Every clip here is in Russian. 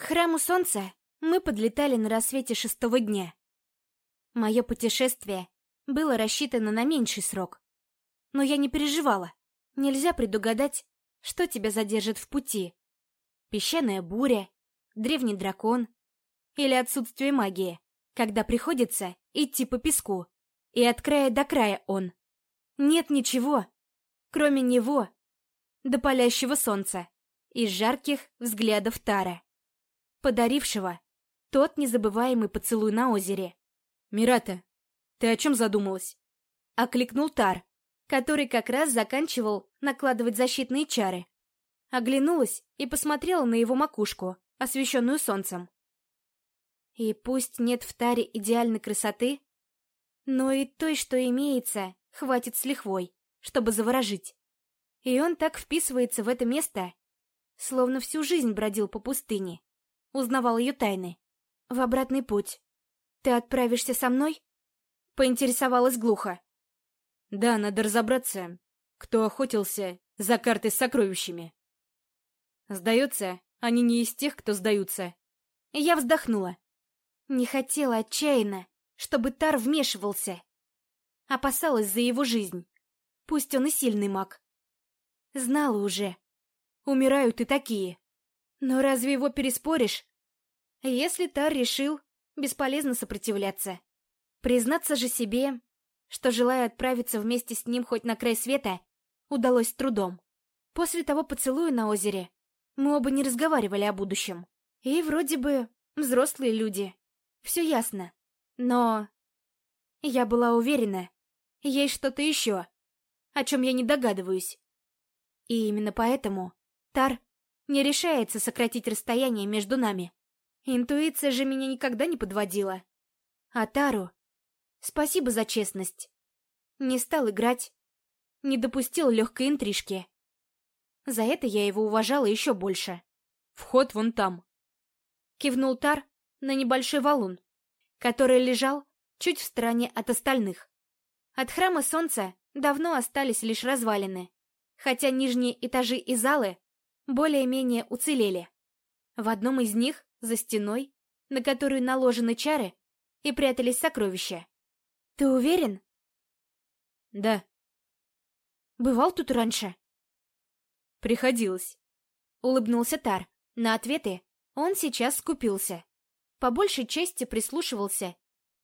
Храму солнца мы подлетали на рассвете шестого дня. Мое путешествие было рассчитано на меньший срок. Но я не переживала. Нельзя предугадать, что тебя задержит в пути. Песчаная буря, древний дракон или отсутствие магии, когда приходится идти по песку, и от края до края он. Нет ничего, кроме него, до палящего солнца и жарких взглядов Тара, подарившего тот незабываемый поцелуй на озере. «Мирата, ты о чем задумалась?» — окликнул Тар, который как раз заканчивал накладывать защитные чары. Оглянулась и посмотрела на его макушку, освещенную солнцем. И пусть нет в Таре идеальной красоты, но и той, что имеется, хватит с лихвой, чтобы заворожить. И он так вписывается в это место, словно всю жизнь бродил по пустыне, узнавал ее тайны. В обратный путь. Ты отправишься со мной? Поинтересовалась глухо. Да, надо разобраться, кто охотился за картой с сокровищами. Сдается, они не из тех, кто сдаются. Я вздохнула. Не хотела отчаянно, чтобы Тар вмешивался. Опасалась за его жизнь. Пусть он и сильный маг. Знала уже. Умирают и такие. Но разве его переспоришь? Если Тар решил, бесполезно сопротивляться. Признаться же себе, что, желая отправиться вместе с ним хоть на край света, удалось с трудом. После того поцелуя на озере мы оба не разговаривали о будущем. И вроде бы взрослые люди. Все ясно. Но я была уверена, есть что-то еще, о чем я не догадываюсь. И именно поэтому Тар не решается сократить расстояние между нами. Интуиция же меня никогда не подводила. А Тару спасибо за честность. Не стал играть, не допустил легкой интрижки. За это я его уважала еще больше. Вход вон там. Кивнул Тар на небольшой валун, который лежал чуть в стороне от остальных. От храма солнца давно остались лишь развалины хотя нижние этажи и залы более-менее уцелели. В одном из них, за стеной, на которую наложены чары, и прятались сокровища. Ты уверен? Да. Бывал тут раньше? Приходилось. Улыбнулся Тар. На ответы он сейчас скупился. По большей части прислушивался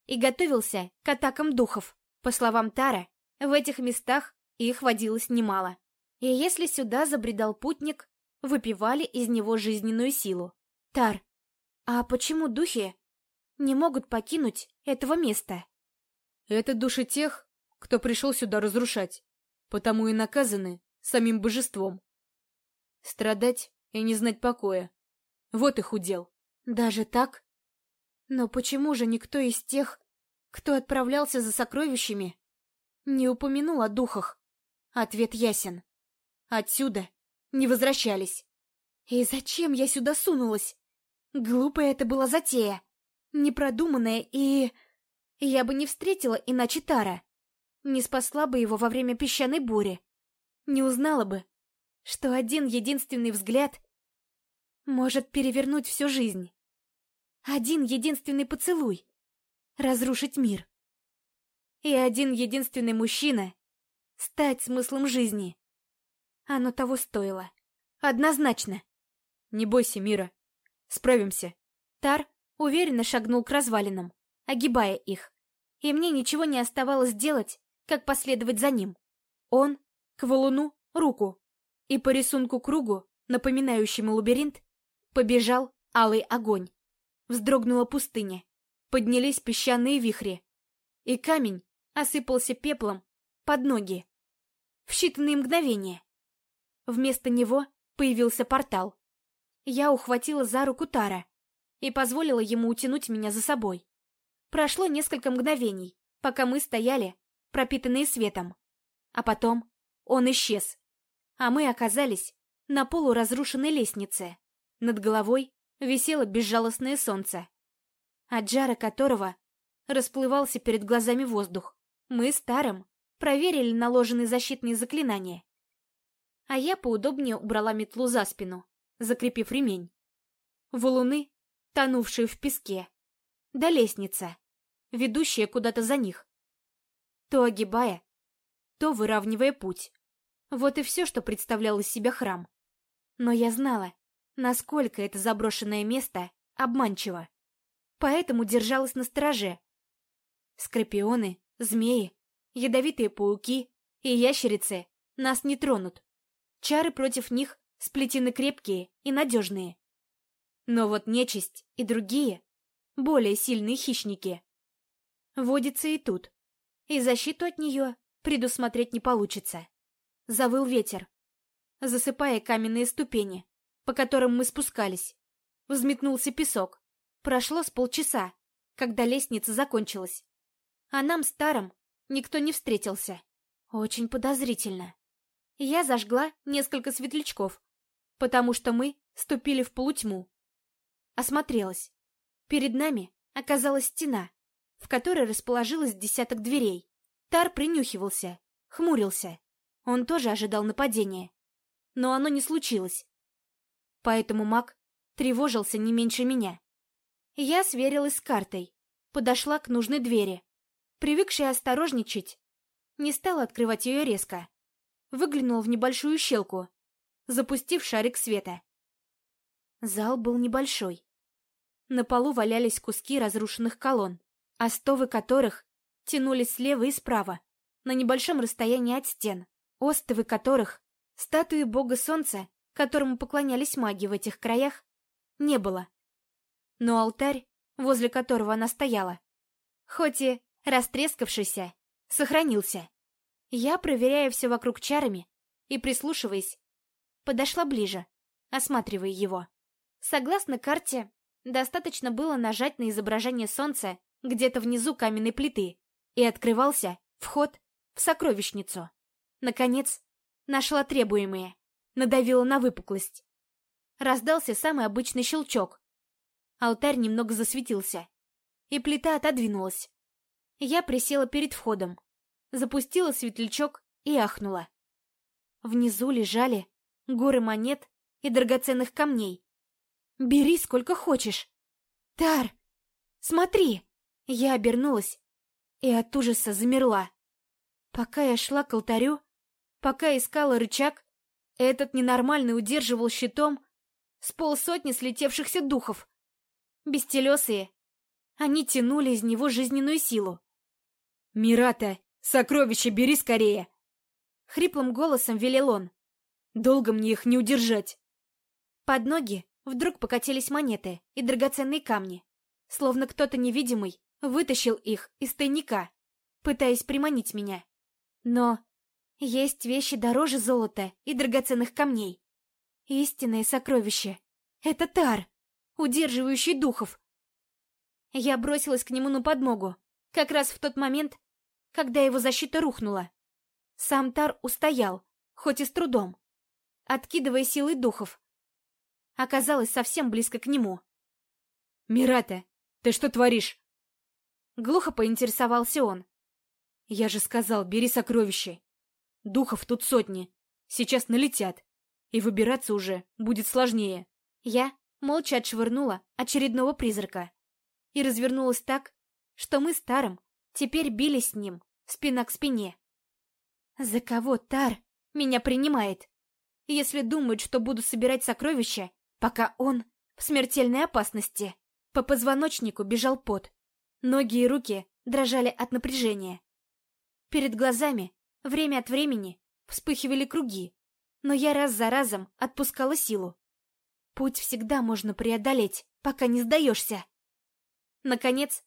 и готовился к атакам духов. По словам Тара, в этих местах их водилось немало. И если сюда забредал путник, выпивали из него жизненную силу. Тар, а почему духи не могут покинуть этого места? Это души тех, кто пришел сюда разрушать, потому и наказаны самим божеством. Страдать и не знать покоя. Вот их удел. Даже так? Но почему же никто из тех, кто отправлялся за сокровищами, не упомянул о духах? Ответ ясен. Отсюда не возвращались. И зачем я сюда сунулась? Глупая это была затея. Непродуманная и... Я бы не встретила иначе Тара. Не спасла бы его во время песчаной бури. Не узнала бы, что один единственный взгляд может перевернуть всю жизнь. Один единственный поцелуй — разрушить мир. И один единственный мужчина — стать смыслом жизни. Оно того стоило. Однозначно. Не бойся, Мира. Справимся. Тар уверенно шагнул к развалинам, огибая их. И мне ничего не оставалось делать, как последовать за ним. Он к валуну руку. И по рисунку кругу, напоминающему лабиринт, побежал алый огонь. Вздрогнула пустыня. Поднялись песчаные вихри. И камень осыпался пеплом под ноги. В считанные мгновения. Вместо него появился портал. Я ухватила за руку Тара и позволила ему утянуть меня за собой. Прошло несколько мгновений, пока мы стояли, пропитанные светом. А потом он исчез, а мы оказались на полуразрушенной лестнице. Над головой висело безжалостное солнце, от жара которого расплывался перед глазами воздух. Мы с Таром проверили наложенные защитные заклинания а я поудобнее убрала метлу за спину, закрепив ремень. валуны, тонувшие в песке, да лестница, ведущая куда-то за них. То огибая, то выравнивая путь. Вот и все, что представлял из себя храм. Но я знала, насколько это заброшенное место обманчиво. Поэтому держалась на стороже. Скорпионы, змеи, ядовитые пауки и ящерицы нас не тронут. Чары против них сплетены крепкие и надежные. Но вот нечисть и другие, более сильные хищники, водятся и тут. И защиту от нее предусмотреть не получится. Завыл ветер, засыпая каменные ступени, по которым мы спускались. Взметнулся песок. Прошло с полчаса, когда лестница закончилась. А нам, старым, никто не встретился. Очень подозрительно. Я зажгла несколько светлячков, потому что мы ступили в полутьму. Осмотрелась. Перед нами оказалась стена, в которой расположилось десяток дверей. Тар принюхивался, хмурился. Он тоже ожидал нападения. Но оно не случилось. Поэтому маг тревожился не меньше меня. Я сверилась с картой, подошла к нужной двери. Привыкшая осторожничать, не стала открывать ее резко. Выглянул в небольшую щелку, запустив шарик света. Зал был небольшой. На полу валялись куски разрушенных колонн, остовы которых тянулись слева и справа, на небольшом расстоянии от стен, остовы которых, статуи бога солнца, которому поклонялись маги в этих краях, не было. Но алтарь, возле которого она стояла, хоть и растрескавшийся, сохранился. Я, проверяя все вокруг чарами и прислушиваясь, подошла ближе, осматривая его. Согласно карте, достаточно было нажать на изображение солнца где-то внизу каменной плиты, и открывался вход в сокровищницу. Наконец, нашла требуемое, надавила на выпуклость. Раздался самый обычный щелчок. Алтарь немного засветился, и плита отодвинулась. Я присела перед входом, запустила светлячок и ахнула. Внизу лежали горы монет и драгоценных камней. «Бери сколько хочешь!» «Тар! Смотри!» Я обернулась и от ужаса замерла. Пока я шла к алтарю, пока искала рычаг, этот ненормальный удерживал щитом с полсотни слетевшихся духов. Бестелесые. Они тянули из него жизненную силу. «Мирата, сокровища бери скорее!» Хриплым голосом велел он. «Долго мне их не удержать!» Под ноги вдруг покатились монеты и драгоценные камни, словно кто-то невидимый вытащил их из тайника, пытаясь приманить меня. Но есть вещи дороже золота и драгоценных камней. Истинное сокровище — это тар, удерживающий духов. Я бросилась к нему на подмогу, как раз в тот момент, когда его защита рухнула. Сам Тар устоял, хоть и с трудом, откидывая силы духов. Оказалось совсем близко к нему. «Мирата, ты что творишь?» Глухо поинтересовался он. «Я же сказал, бери сокровища. Духов тут сотни. Сейчас налетят. И выбираться уже будет сложнее». Я молча отшвырнула очередного призрака и развернулась так, что мы с Таром теперь бились с ним спина к спине. За кого Тар меня принимает? Если думает, что буду собирать сокровища, пока он в смертельной опасности. По позвоночнику бежал пот. Ноги и руки дрожали от напряжения. Перед глазами время от времени вспыхивали круги, но я раз за разом отпускала силу. Путь всегда можно преодолеть, пока не сдаешься. Наконец,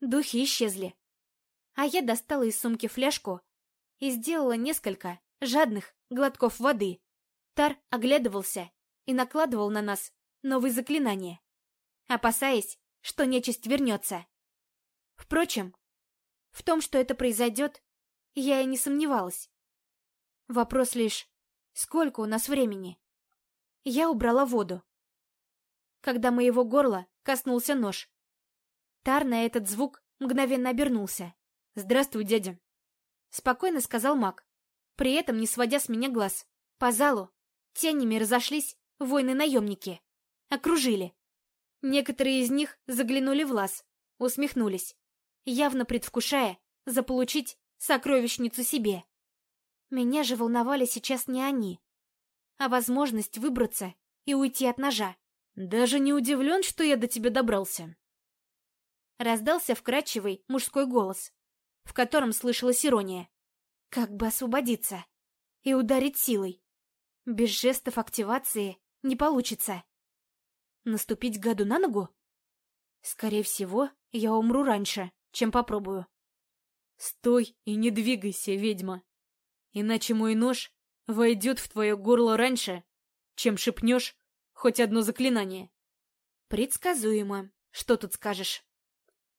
духи исчезли а я достала из сумки фляжку и сделала несколько жадных глотков воды. Тар оглядывался и накладывал на нас новые заклинания, опасаясь, что нечисть вернется. Впрочем, в том, что это произойдет, я и не сомневалась. Вопрос лишь, сколько у нас времени? Я убрала воду. Когда моего горла коснулся нож. Тар на этот звук мгновенно обернулся. «Здравствуй, дядя», — спокойно сказал маг, при этом не сводя с меня глаз. По залу тенями разошлись воины-наемники. Окружили. Некоторые из них заглянули в лаз, усмехнулись, явно предвкушая заполучить сокровищницу себе. Меня же волновали сейчас не они, а возможность выбраться и уйти от ножа. «Даже не удивлен, что я до тебя добрался». Раздался вкрадчивый мужской голос, в котором слышалась ирония. Как бы освободиться и ударить силой. Без жестов активации не получится. Наступить гаду на ногу? Скорее всего, я умру раньше, чем попробую. Стой и не двигайся, ведьма. Иначе мой нож войдет в твое горло раньше, чем шепнешь хоть одно заклинание. Предсказуемо. Что тут скажешь?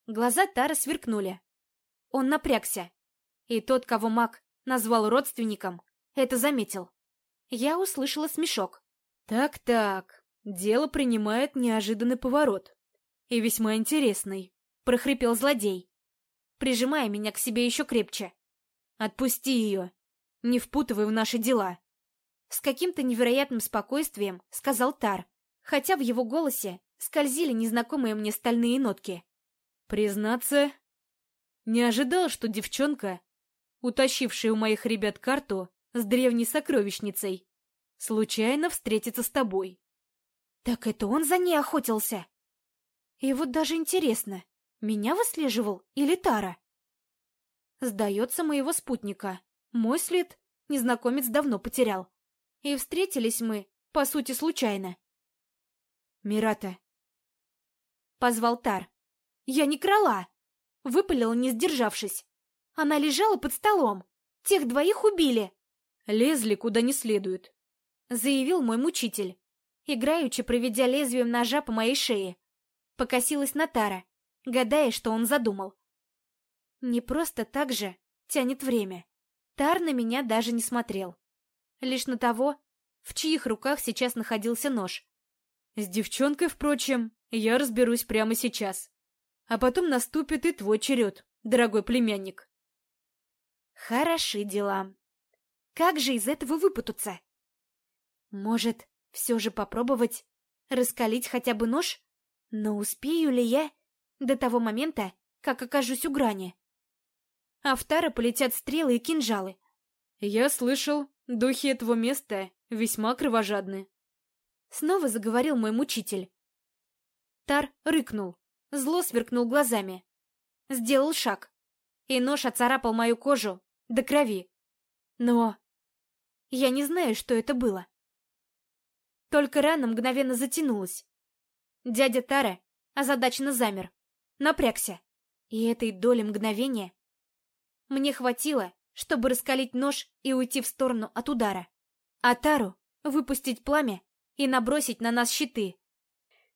Глаза Тара сверкнули. Он напрягся. И тот, кого маг назвал родственником, это заметил. Я услышала смешок. Так-так, дело принимает неожиданный поворот. И весьма интересный, прохрипел злодей, прижимая меня к себе еще крепче. Отпусти ее, не впутывай в наши дела. С каким-то невероятным спокойствием сказал Тар, хотя в его голосе скользили незнакомые мне стальные нотки. Признаться, не ожидал, что девчонка, утащившая у моих ребят карту с древней сокровищницей, случайно встретится с тобой. Так это он за ней охотился? И вот даже интересно, меня выслеживал или Тара? Сдается моего спутника. Мой след незнакомец давно потерял. И встретились мы, по сути, случайно. «Мирата!» Позвал Тар. «Я не крала!» Выпалила, не сдержавшись. Она лежала под столом. Тех двоих убили. Лезли куда не следует. Заявил мой мучитель, играючи проведя лезвием ножа по моей шее. Покосилась на Тара, гадая, что он задумал. Не просто так же тянет время. Тар на меня даже не смотрел. Лишь на того, в чьих руках сейчас находился нож. С девчонкой, впрочем, я разберусь прямо сейчас. А потом наступит и твой черед, дорогой племянник. Хороши дела. Как же из этого выпутаться? Может, все же попробовать раскалить хотя бы нож? Но успею ли я до того момента, как окажусь у грани? А в Тара полетят стрелы и кинжалы. Я слышал, духи этого места весьма кровожадны. Снова заговорил мой мучитель. Тар рыкнул, зло сверкнул глазами. Сделал шаг, и нож оцарапал мою кожу до крови. Но я не знаю, что это было. Только рана мгновенно затянулась. Дядя Тара озадаченно замер, напрягся. И этой доли мгновения мне хватило, чтобы раскалить нож и уйти в сторону от удара. А Тару выпустить пламя и набросить на нас щиты.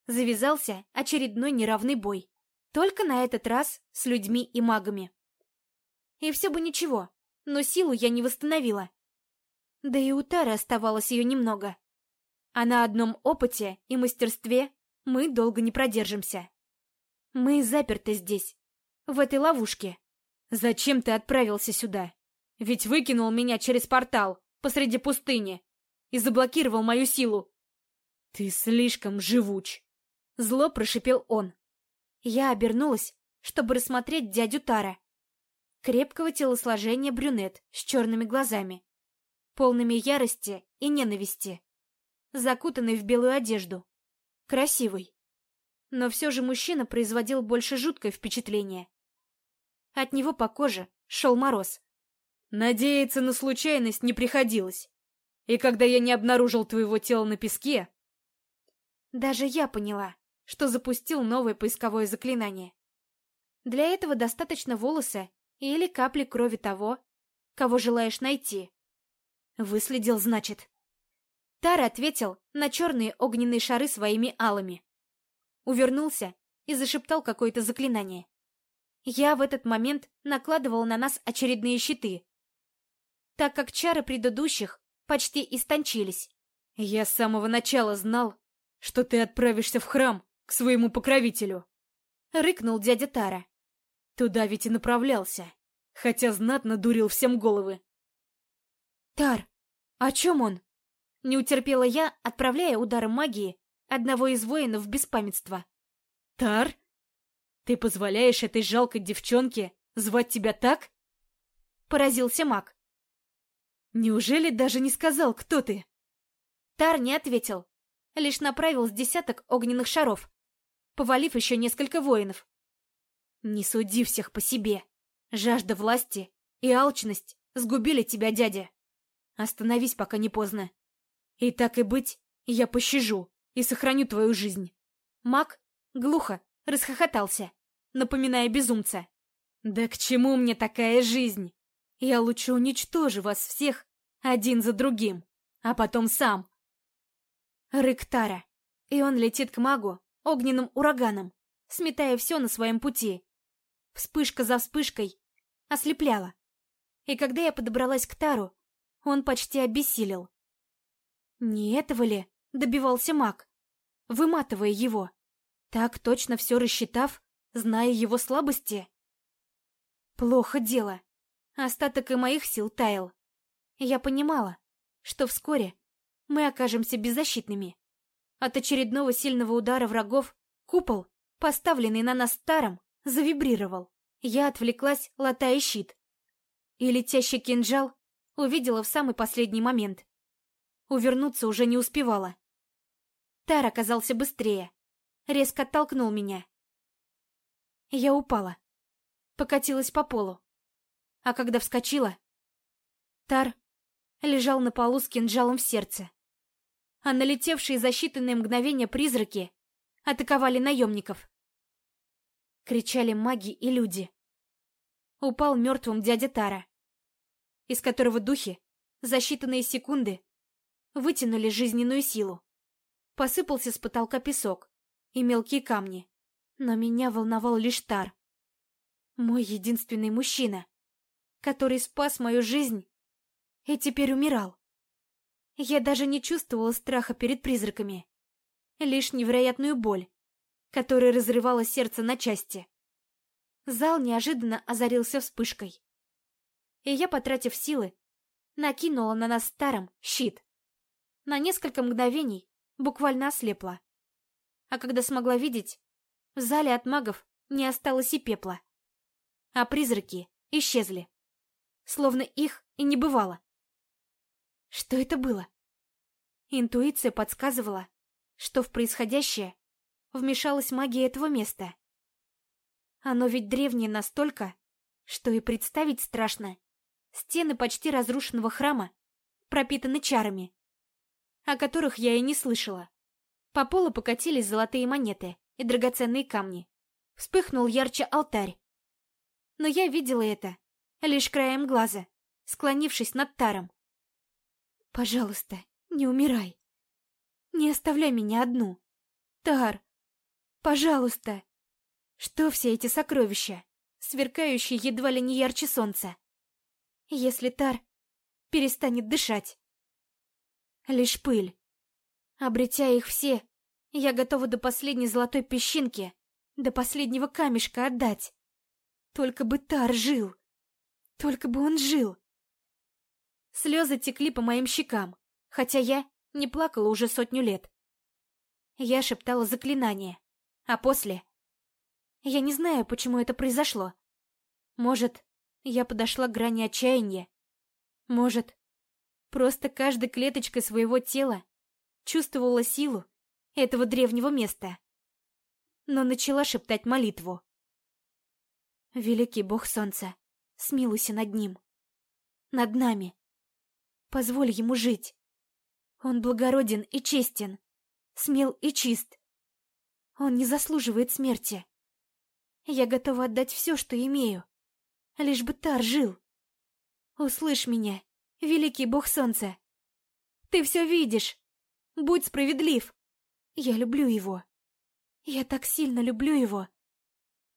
Завязался очередной неравный бой. Только на этот раз с людьми и магами. И все бы ничего, но силу я не восстановила. Да и у Тары оставалось ее немного. А на одном опыте и мастерстве мы долго не продержимся. Мы заперты здесь, в этой ловушке. Зачем ты отправился сюда? Ведь выкинул меня через портал посреди пустыни и заблокировал мою силу. Ты слишком живуч. Зло прошипел он. Я обернулась, чтобы рассмотреть дядю Тара. Крепкого телосложения брюнет с черными глазами, полными ярости и ненависти, закутанный в белую одежду. Красивый. Но все же мужчина производил больше жуткое впечатление. От него по коже шел мороз. Надеяться на случайность не приходилось. И когда я не обнаружил твоего тела на песке... Даже я поняла, что запустил новое поисковое заклинание. Для этого достаточно волоса или капли крови того, кого желаешь найти. Выследил, значит. Тар ответил на черные огненные шары своими алами. Увернулся и зашептал какое-то заклинание. Я в этот момент накладывал на нас очередные щиты, так как чары предыдущих почти истончились. Я с самого начала знал, что ты отправишься в храм к своему покровителю. Рыкнул дядя Тара. Туда ведь и направлялся, хотя знатно дурил всем головы. Тар, о чем он? Не утерпела я, отправляя ударом магии одного из воинов в беспамятство. Тар? Ты позволяешь этой жалкой девчонке звать тебя так? Поразился маг. Неужели даже не сказал, кто ты? Тар не ответил, лишь направил с десяток огненных шаров, повалив еще несколько воинов. Не суди всех по себе. Жажда власти и алчность сгубили тебя, дядя. Остановись, пока не поздно. И так и быть, я пощажу и сохраню твою жизнь. Маг глухо расхохотался, напоминая безумца. Да к чему мне такая жизнь? Я лучше уничтожу вас всех один за другим, а потом сам. Рык Тара, и он летит к магу огненным ураганом, сметая все на своем пути. Вспышка за вспышкой ослепляла. И когда я подобралась к Тару, он почти обессилел. Не этого ли добивался маг, выматывая его, так точно все рассчитав, зная его слабости? Плохо дело. Остаток и моих сил таял. Я понимала, что вскоре мы окажемся беззащитными. От очередного сильного удара врагов купол, поставленный на нас старом, завибрировал. Я отвлеклась, латая щит. И летящий кинжал увидела в самый последний момент. Увернуться уже не успевала. Тар оказался быстрее. Резко оттолкнул меня. Я упала. Покатилась по полу. А когда вскочила, Тар лежал на полу с кинжалом в сердце. А налетевшие за считанные мгновения призраки атаковали наемников. Кричали маги и люди. Упал мертвым дядя Тара, из которого духи за считанные секунды вытянули жизненную силу. Посыпался с потолка песок и мелкие камни, но меня волновал лишь Тар. Мой единственный мужчина, который спас мою жизнь и теперь умирал. Я даже не чувствовала страха перед призраками, лишь невероятную боль, которая разрывала сердце на части. Зал неожиданно озарился вспышкой. И я, потратив силы, накинула на нас старым щит. На несколько мгновений буквально ослепла. А когда смогла видеть, в зале от магов не осталось и пепла. А призраки исчезли. Словно их и не бывало. Что это было? Интуиция подсказывала, что в происходящее вмешалась магия этого места. Оно ведь древнее настолько, что и представить страшно. Стены почти разрушенного храма пропитаны чарами, о которых я и не слышала. По полу покатились золотые монеты и драгоценные камни. Вспыхнул ярче алтарь. Но я видела это лишь краем глаза, склонившись над таром. «Пожалуйста, не умирай. Не оставляй меня одну. Тар, Пожалуйста! Что все эти сокровища, сверкающие едва ли не ярче солнца? Если Тар перестанет дышать. Лишь пыль. Обретя их все, я готова до последней золотой песчинки, до последнего камешка отдать. Только бы Тар жил. Только бы он жил. Слезы текли по моим щекам, хотя я не плакала уже сотню лет. Я шептала заклинание. А после... Я не знаю, почему это произошло. Может, я подошла к грани отчаяния. Может, просто каждой клеточкой своего тела чувствовала силу этого древнего места. Но начала шептать молитву. Великий бог солнца, смилуйся над ним. Над нами. Позволь ему жить. Он благороден и честен, смел и чист. Он не заслуживает смерти. Я готова отдать все, что имею. Лишь бы Тар жил. Услышь меня, великий бог солнца. Ты все видишь. Будь справедлив. Я люблю его. Я так сильно люблю его,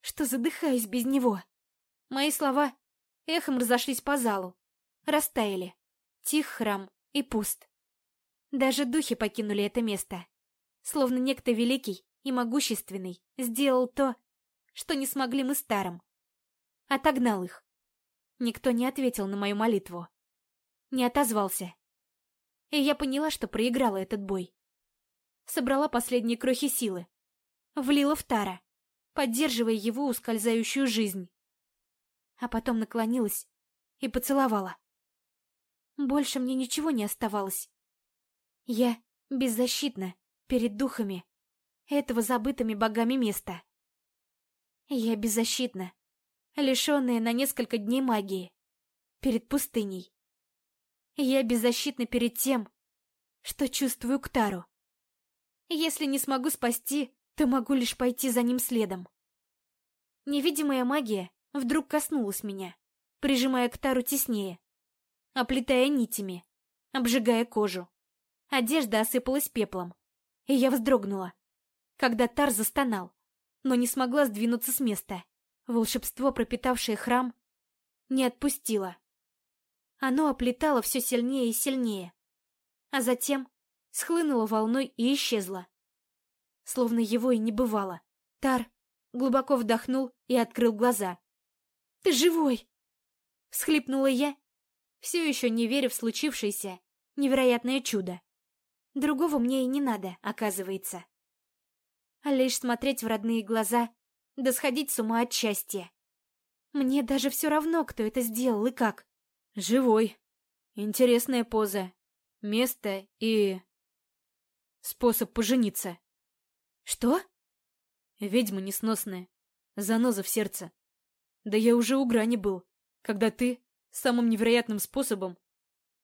что задыхаюсь без него. Мои слова эхом разошлись по залу, растаяли. Тих храм и пуст. Даже духи покинули это место. Словно некто великий и могущественный сделал то, что не смогли мы старым. Отогнал их. Никто не ответил на мою молитву. Не отозвался. И я поняла, что проиграла этот бой. Собрала последние крохи силы. Влила в Тара. поддерживая его ускользающую жизнь. А потом наклонилась и поцеловала. Больше мне ничего не оставалось. Я беззащитна перед духами этого забытыми богами места. Я беззащитна, лишенная на несколько дней магии, перед пустыней. Я беззащитна перед тем, что чувствую к Тару. Если не смогу спасти, то могу лишь пойти за ним следом. Невидимая магия вдруг коснулась меня, прижимая к Тару теснее, оплетая нитями, обжигая кожу. Одежда осыпалась пеплом, и я вздрогнула, когда Тар застонал, но не смогла сдвинуться с места. Волшебство, пропитавшее храм, не отпустило. Оно оплетало все сильнее и сильнее, а затем схлынуло волной и исчезло. Словно его и не бывало. Тар глубоко вдохнул и открыл глаза. «Ты живой!» Всхлипнула я, все еще не веря в случившееся невероятное чудо. Другого мне и не надо, оказывается. А лишь смотреть в родные глаза, да сходить с ума от счастья. Мне даже все равно, кто это сделал и как. Живой. Интересная поза. Место и... Способ пожениться. Что? Ведьма несносная. Заноза в сердце. Да я уже у грани был, когда ты самым невероятным способом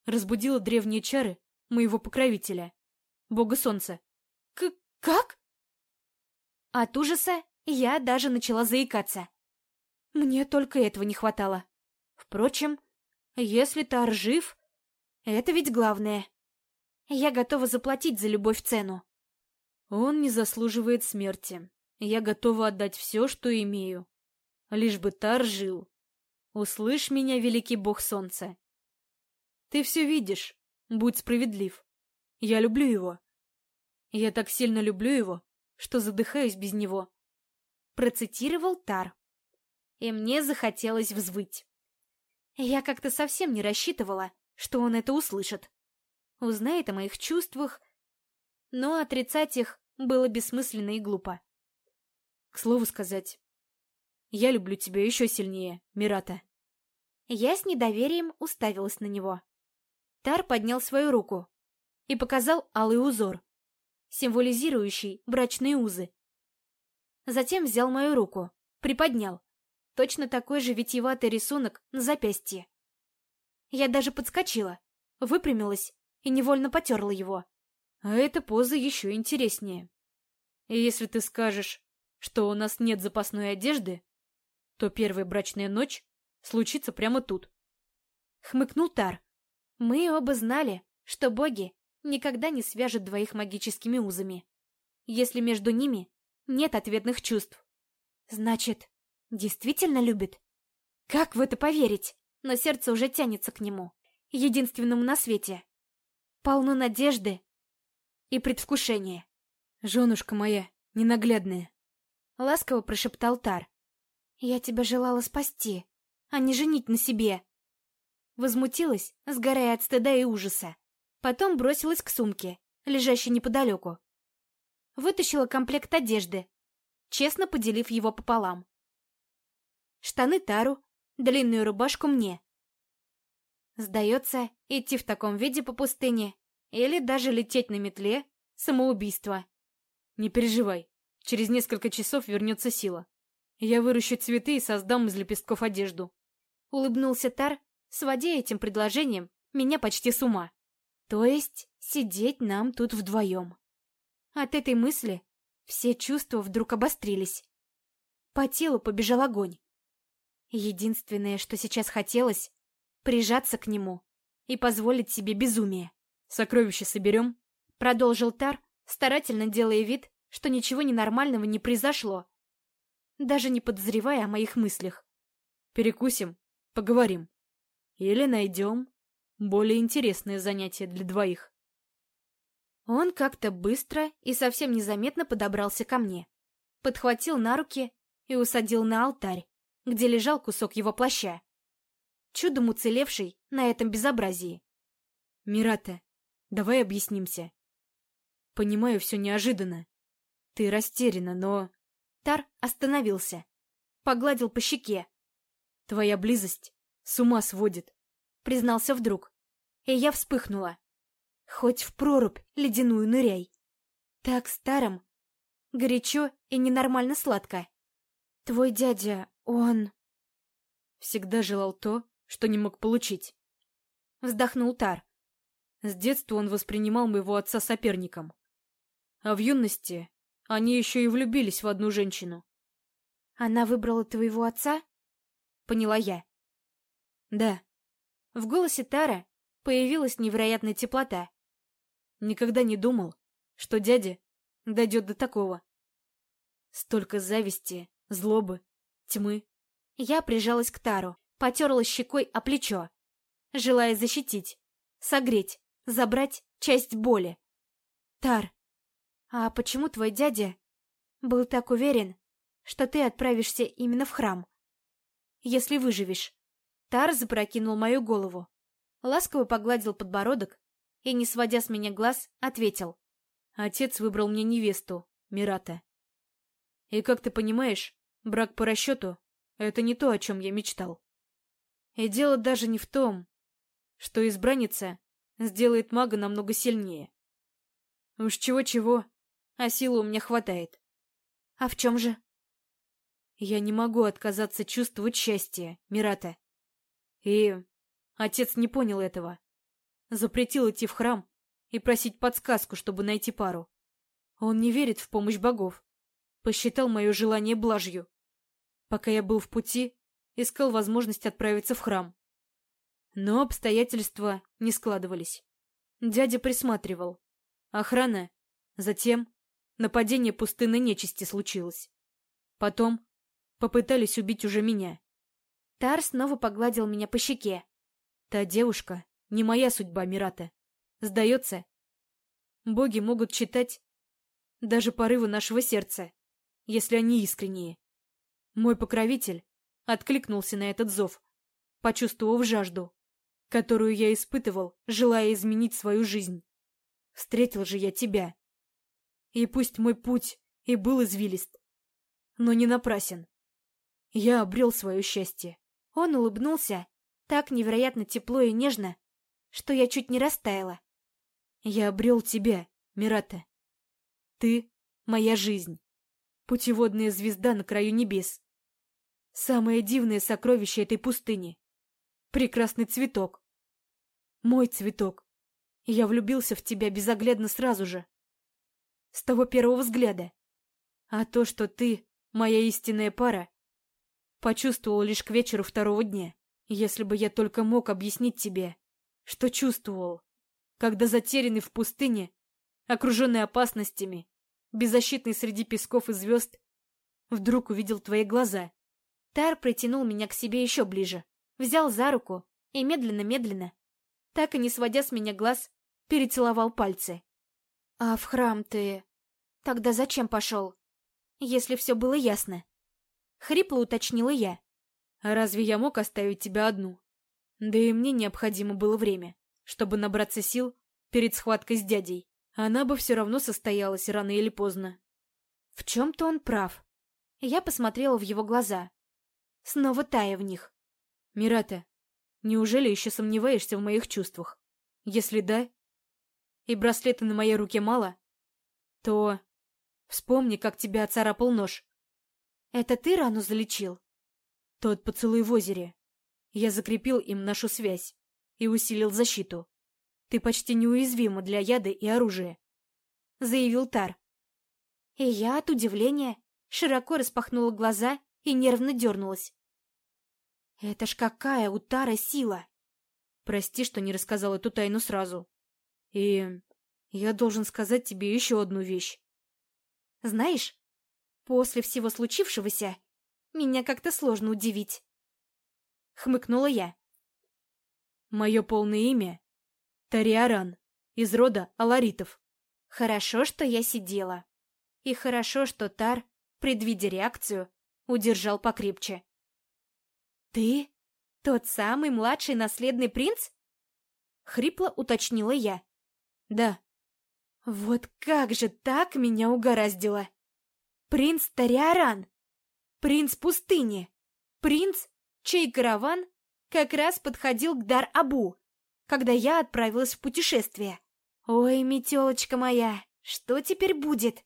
разбудила древние чары моего покровителя, бога солнца. К как? От ужаса я даже начала заикаться. Мне только этого не хватало. Впрочем, если Тар жив, это ведь главное. Я готова заплатить за любовь цену. Он не заслуживает смерти. Я готова отдать все, что имею. Лишь бы Тар жил. Услышь меня, великий бог солнца. Ты все видишь. Будь справедлив. Я люблю его. Я так сильно люблю его, что задыхаюсь без него. Процитировал Тар. И мне захотелось взвыть. Я как-то совсем не рассчитывала, что он это услышит. Узнает о моих чувствах, но отрицать их было бессмысленно и глупо. К слову сказать, я люблю тебя еще сильнее, Мирата. Я с недоверием уставилась на него. Тар поднял свою руку и показал алый узор, символизирующий брачные узы. Затем взял мою руку, приподнял. Точно такой же витиеватый рисунок на запястье. Я даже подскочила, выпрямилась и невольно потерла его. А эта поза еще интереснее. И если ты скажешь, что у нас нет запасной одежды, то первая брачная ночь случится прямо тут. Хмыкнул Тар. Мы оба знали, что боги никогда не свяжут двоих магическими узами, если между ними нет ответных чувств. Значит, действительно любит? Как в это поверить? Но сердце уже тянется к нему, единственному на свете. Полно надежды и предвкушения. «Женушка моя, ненаглядная!» Ласково прошептал Тар. «Я тебя желала спасти, а не женить на себе!» Возмутилась, сгорая от стыда и ужаса. Потом бросилась к сумке, лежащей неподалеку. Вытащила комплект одежды, честно поделив его пополам. Штаны Тару, длинную рубашку мне. Сдается, идти в таком виде по пустыне или даже лететь на метле — самоубийство. Не переживай, через несколько часов вернется сила. Я выращу цветы и создам из лепестков одежду. Улыбнулся Тар, сводя этим предложением меня почти с ума. То есть сидеть нам тут вдвоем. От этой мысли все чувства вдруг обострились. По телу побежал огонь. Единственное, что сейчас хотелось, прижаться к нему и позволить себе безумие. «Сокровища соберем?» — продолжил Тар, старательно делая вид, что ничего ненормального не произошло, даже не подозревая о моих мыслях. «Перекусим, поговорим. Или найдем более интересное занятие для двоих». Он как-то быстро и совсем незаметно подобрался ко мне, подхватил на руки и усадил на алтарь, где лежал кусок его плаща, чудом уцелевший на этом безобразии. «Мирата, давай объяснимся. Понимаю, все неожиданно. Ты растеряна, но Тар остановился. Погладил по щеке. Твоя близость с ума сводит, признался вдруг. И я вспыхнула. Хоть в прорубь ледяную ныряй. Так старым. Горячо и ненормально сладко. Твой дядя, он... Всегда желал то, что не мог получить. Вздохнул Тар. С детства он воспринимал моего отца соперником. А в юности они еще и влюбились в одну женщину. Она выбрала твоего отца? Поняла я. Да. В голосе Тара появилась невероятная теплота. Никогда не думал, что дядя дойдет до такого. Столько зависти, злобы, тьмы. Я прижалась к Тару, потерла щекой о плечо, желая защитить, согреть, забрать часть боли. Тар, а почему твой дядя был так уверен, что ты отправишься именно в храм? Если выживешь. Тар запрокинул мою голову, ласково погладил подбородок и, не сводя с меня глаз, ответил. Отец выбрал мне невесту, Мирата. И, как ты понимаешь, брак по расчету — это не то, о чем я мечтал. И дело даже не в том, что избранница сделает мага намного сильнее. Уж чего-чего, а силы у меня хватает. А в чем же? Я не могу отказаться чувствовать счастье, Мирата. И отец не понял этого. Запретил идти в храм и просить подсказку, чтобы найти пару. Он не верит в помощь богов. Посчитал мое желание блажью. Пока я был в пути, искал возможность отправиться в храм. Но обстоятельства не складывались. Дядя присматривал. Охрана. Затем нападение пустынной нечисти случилось. Потом попытались убить уже меня. Тар снова погладил меня по щеке. Та девушка не моя судьба, Мирата. Сдается, боги могут читать даже порывы нашего сердца, если они искренние. Мой покровитель откликнулся на этот зов, почувствовав жажду, которую я испытывал, желая изменить свою жизнь. Встретил же я тебя. И пусть мой путь и был извилист, но не напрасен. Я обрел свое счастье. Он улыбнулся так невероятно тепло и нежно, что я чуть не растаяла. Я обрел тебя, Мирата. Ты — моя жизнь. Путеводная звезда на краю небес. Самое дивное сокровище этой пустыни. Прекрасный цветок. Мой цветок. Я влюбился в тебя безоглядно сразу же. С того первого взгляда. А то, что ты — моя истинная пара, почувствовал лишь к вечеру второго дня. Если бы я только мог объяснить тебе, что чувствовал, когда затерянный в пустыне, окруженный опасностями, беззащитный среди песков и звезд, вдруг увидел твои глаза. Тар притянул меня к себе еще ближе, взял за руку и медленно-медленно, так и не сводя с меня глаз, перецеловал пальцы. «А в храм ты... Тогда зачем пошел? Если все было ясно?» Хрипло уточнила я. «А разве я мог оставить тебя одну?» Да и мне необходимо было время, чтобы набраться сил перед схваткой с дядей. Она бы все равно состоялась рано или поздно. В чем-то он прав. Я посмотрела в его глаза, снова тая в них. «Мирата, неужели еще сомневаешься в моих чувствах? Если да, и браслета на моей руке мало, то вспомни, как тебя оцарапал нож. Это ты рану залечил? Тот поцелуй в озере. Я закрепил им нашу связь и усилил защиту. Ты почти неуязвима для яда и оружия, — заявил Тар. И я от удивления широко распахнула глаза и нервно дернулась. Это ж какая у Тара сила! Прости, что не рассказал эту тайну сразу. И я должен сказать тебе еще одну вещь. Знаешь, после всего случившегося меня как-то сложно удивить. — хмыкнула я. «Мое полное имя — Тариаран, из рода Аларитов». Хорошо, что я сидела. И хорошо, что Тар, предвидя реакцию, удержал покрепче. «Ты? Тот самый младший наследный принц?» Хрипло уточнила я. «Да». «Вот как же так меня угораздило!» Принц Тариаран! Принц пустыни! Принц, чей караван как раз подходил к Дар-Абу, когда я отправилась в путешествие. Ой, метелочка моя, что теперь будет?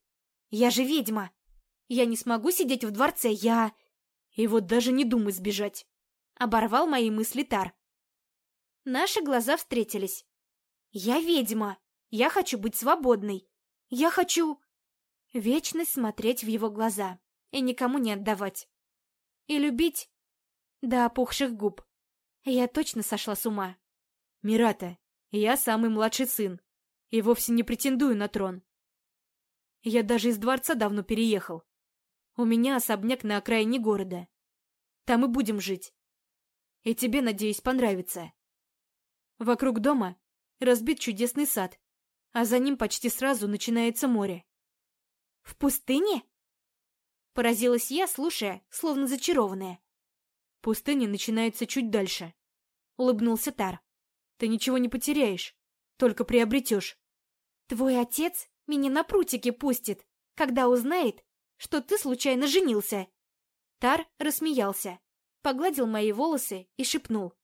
Я же ведьма. Я не смогу сидеть в дворце, я... И вот даже не думай сбежать. Оборвал мои мысли Тар. Наши глаза встретились. Я ведьма. Я хочу быть свободной. Я хочу... Вечность смотреть в его глаза и никому не отдавать. И любить до опухших губ. Я точно сошла с ума. Мирата, я самый младший сын и вовсе не претендую на трон. Я даже из дворца давно переехал. У меня особняк на окраине города. Там и будем жить. И тебе, надеюсь, понравится. Вокруг дома разбит чудесный сад, а за ним почти сразу начинается море. «В пустыне?» Поразилась я, слушая, словно зачарованная. Пустыня начинается чуть дальше. Улыбнулся Тар. Ты ничего не потеряешь, только приобретешь. Твой отец меня на прутике пустит, когда узнает, что ты случайно женился. Тар рассмеялся, погладил мои волосы и шепнул.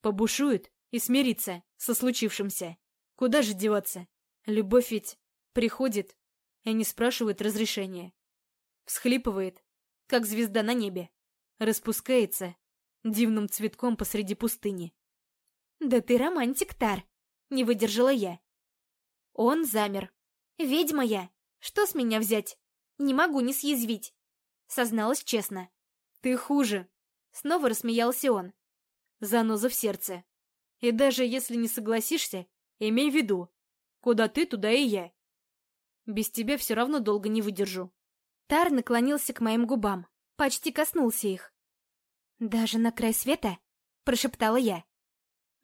Побушует и смирится со случившимся. Куда же деваться? Любовь ведь приходит и не спрашивает разрешения. Всхлипывает, как звезда на небе распускается дивным цветком посреди пустыни. «Да ты романтик, Тар!» — не выдержала я. Он замер. «Ведьма я! Что с меня взять? Не могу не съязвить!» Созналась честно. «Ты хуже!» — снова рассмеялся он. «Заноза в сердце. И даже если не согласишься, имей в виду, куда ты, туда и я. Без тебя все равно долго не выдержу». Тар наклонился к моим губам, почти коснулся их. «Даже на край света?» — прошептала я.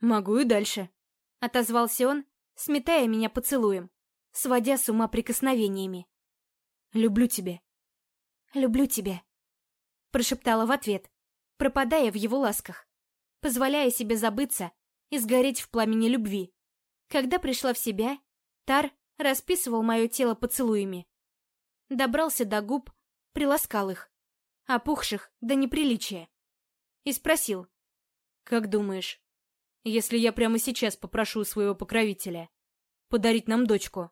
«Могу и дальше», — отозвался он, сметая меня поцелуем, сводя с ума прикосновениями. «Люблю тебя». «Люблю тебя», — прошептала в ответ, пропадая в его ласках, позволяя себе забыться и сгореть в пламени любви. Когда пришла в себя, Тар расписывал мое тело поцелуями. Добрался до губ, приласкал их, опухших до неприличия, и спросил. «Как думаешь, если я прямо сейчас попрошу своего покровителя подарить нам дочку,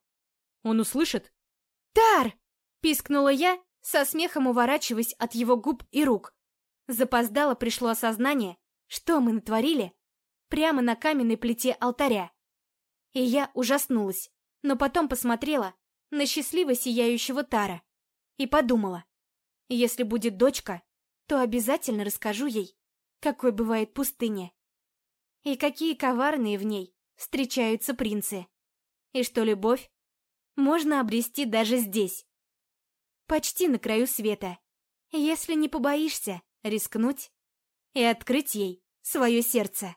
он услышит?» «Тар!» — пискнула я, со смехом уворачиваясь от его губ и рук. Запоздало пришло осознание, что мы натворили прямо на каменной плите алтаря. И я ужаснулась, но потом посмотрела на счастливо сияющего Тара и подумала, если будет дочка, то обязательно расскажу ей, какой бывает пустыня. И какие коварные в ней встречаются принцы. И что любовь можно обрести даже здесь. Почти на краю света. Если не побоишься рискнуть и открыть ей свое сердце.